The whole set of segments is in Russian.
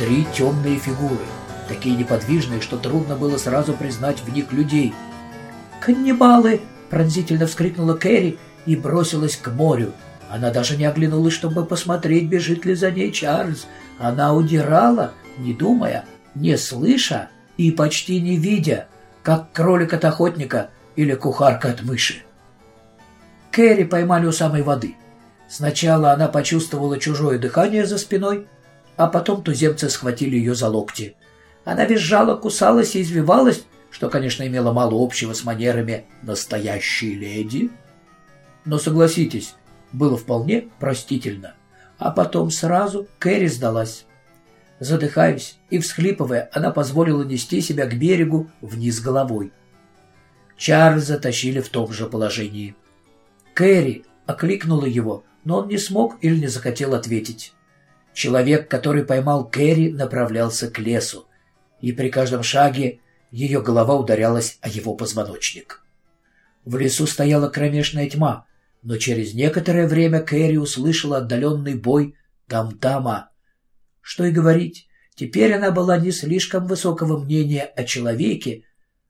три темные фигуры, такие неподвижные, что трудно было сразу признать в них людей. «Каннибалы!» — пронзительно вскрикнула Кэрри и бросилась к морю. Она даже не оглянулась, чтобы посмотреть, бежит ли за ней Чарльз. Она удирала, не думая, не слыша и почти не видя, как кролик от охотника или кухарка от мыши. Кэрри поймали у самой воды. Сначала она почувствовала чужое дыхание за спиной, а потом туземцы схватили ее за локти. Она визжала, кусалась и извивалась, что, конечно, имело мало общего с манерами настоящей леди. Но, согласитесь, было вполне простительно. А потом сразу Кэрри сдалась. Задыхаясь и всхлипывая, она позволила нести себя к берегу вниз головой. Чарльза тащили в том же положении. Кэрри окликнула его, но он не смог или не захотел ответить. Человек, который поймал Кэрри, направлялся к лесу, и при каждом шаге ее голова ударялась о его позвоночник. В лесу стояла кромешная тьма, но через некоторое время Кэрри услышала отдаленный бой там-тама. Что и говорить, теперь она была не слишком высокого мнения о человеке,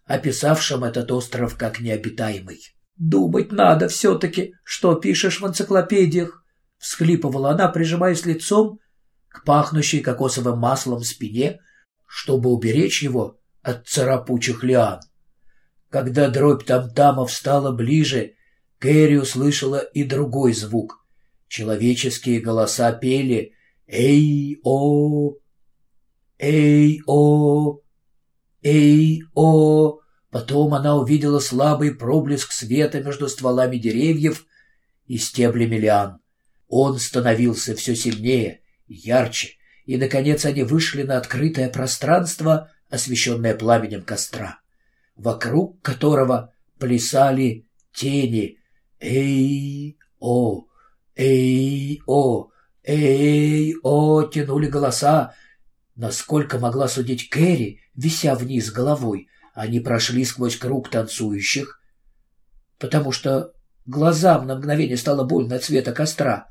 описавшем этот остров как необитаемый. «Думать надо все-таки, что пишешь в энциклопедиях», — всхлипывала она, прижимаясь лицом к пахнущей кокосовым маслом спине, чтобы уберечь его от царапучих лиан. Когда дробь там-тама встала ближе, Кэрри услышала и другой звук. Человеческие голоса пели «Эй-о! Эй-о! Эй-о!» Потом она увидела слабый проблеск света между стволами деревьев и стеблями лиан. Он становился все сильнее, ярче, и, наконец, они вышли на открытое пространство, освещенное пламенем костра, вокруг которого плясали тени «Эй-о! Эй-о! Эй-о!» тянули голоса. Насколько могла судить Кэрри, вися вниз головой, они прошли сквозь круг танцующих, потому что глазам на мгновение стало больно от цвета костра,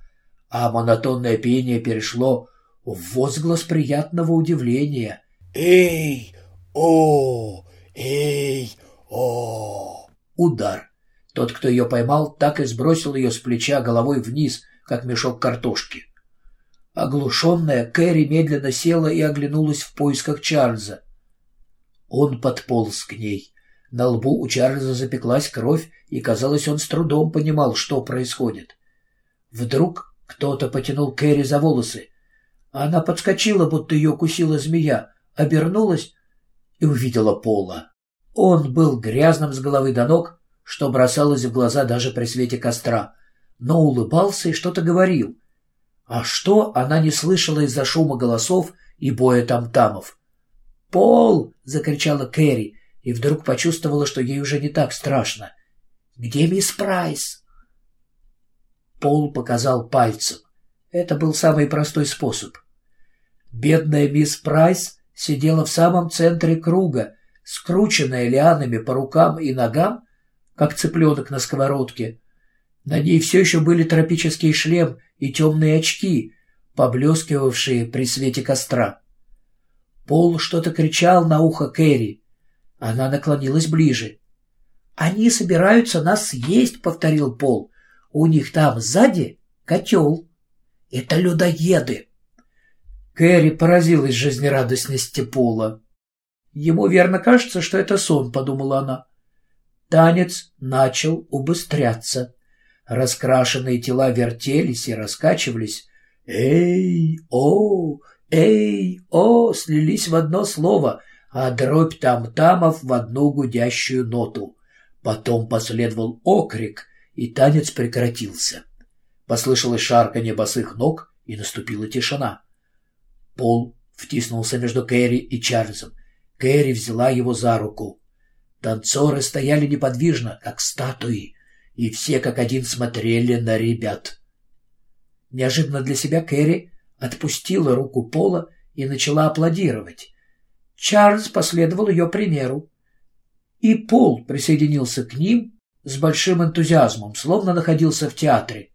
а монотонное пение перешло в возглас приятного удивления. «Эй! О! Эй! О!» Удар. Тот, кто ее поймал, так и сбросил ее с плеча головой вниз, как мешок картошки. Оглушенная, Кэрри медленно села и оглянулась в поисках Чарльза. Он подполз к ней. На лбу у Чарльза запеклась кровь, и, казалось, он с трудом понимал, что происходит. Вдруг кто-то потянул Кэрри за волосы. Она подскочила, будто ее кусила змея, обернулась и увидела Пола. Он был грязным с головы до ног, что бросалось в глаза даже при свете костра, но улыбался и что-то говорил. А что она не слышала из-за шума голосов и боя там-тамов? «Пол!» — закричала Кэрри, и вдруг почувствовала, что ей уже не так страшно. «Где мисс Прайс?» Пол показал пальцем. Это был самый простой способ. Бедная мисс Прайс сидела в самом центре круга, скрученная лианами по рукам и ногам, как цыпленок на сковородке. На ней все еще были тропический шлем и темные очки, поблескивавшие при свете костра. Пол что-то кричал на ухо Кэрри. Она наклонилась ближе. «Они собираются нас съесть», — повторил Пол. «У них там сзади котел. Это людоеды». Кэрри поразилась жизнерадостности Пола. «Ему верно кажется, что это сон», — подумала она. Танец начал убыстряться. Раскрашенные тела вертелись и раскачивались. «Эй, о, «Эй, о» слились в одно слово, а дробь там-тамов в одну гудящую ноту. Потом последовал окрик, и танец прекратился. Послышалось шарканье босых ног, и наступила тишина. Пол втиснулся между Кэрри и Чарльзом. Кэрри взяла его за руку. Танцоры стояли неподвижно, как статуи, и все как один смотрели на ребят. Неожиданно для себя Кэрри отпустила руку Пола и начала аплодировать. Чарльз последовал ее примеру. И Пол присоединился к ним с большим энтузиазмом, словно находился в театре.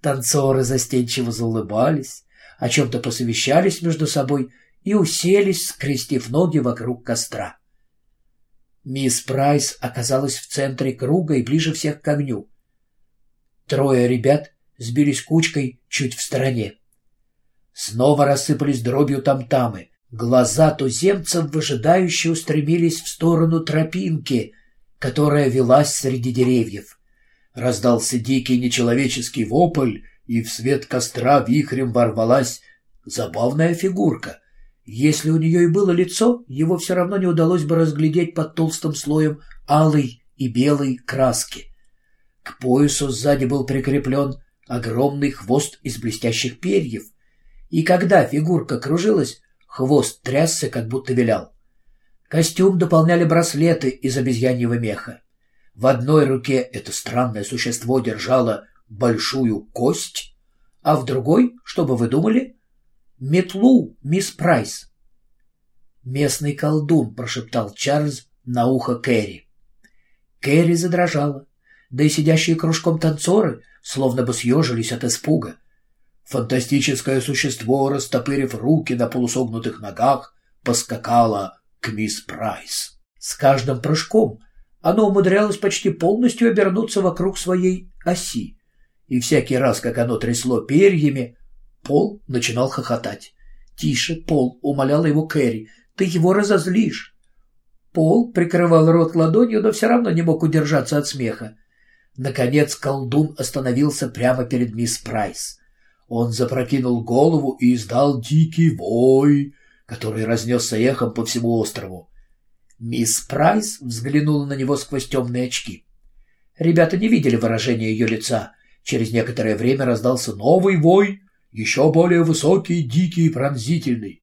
Танцоры застенчиво заулыбались, о чем-то посовещались между собой и уселись, скрестив ноги вокруг костра. Мисс Прайс оказалась в центре круга и ближе всех к огню. Трое ребят сбились кучкой чуть в стороне. Снова рассыпались дробью там-тамы. Глаза туземцев выжидающе устремились в сторону тропинки, которая велась среди деревьев. Раздался дикий нечеловеческий вопль, и в свет костра вихрем ворвалась забавная фигурка. Если у нее и было лицо, его все равно не удалось бы разглядеть под толстым слоем алой и белой краски. К поясу сзади был прикреплен огромный хвост из блестящих перьев, и когда фигурка кружилась, хвост трясся, как будто вилял. Костюм дополняли браслеты из обезьяньего меха. В одной руке это странное существо держало большую кость, а в другой, что бы вы думали, метлу мисс Прайс. «Местный колдун», — прошептал Чарльз на ухо Кэрри. Кэрри задрожала, да и сидящие кружком танцоры словно бы съежились от испуга. Фантастическое существо, растопырив руки на полусогнутых ногах, поскакало к мисс Прайс. С каждым прыжком оно умудрялось почти полностью обернуться вокруг своей оси, и всякий раз, как оно трясло перьями, Пол начинал хохотать. «Тише, Пол!» — умоляла его Кэрри. «Ты его разозлишь!» Пол прикрывал рот ладонью, но все равно не мог удержаться от смеха. Наконец колдун остановился прямо перед мисс Прайс. Он запрокинул голову и издал дикий вой, который разнесся эхом по всему острову. Мисс Прайс взглянула на него сквозь темные очки. Ребята не видели выражения ее лица. Через некоторое время раздался новый вой, еще более высокий, дикий и пронзительный.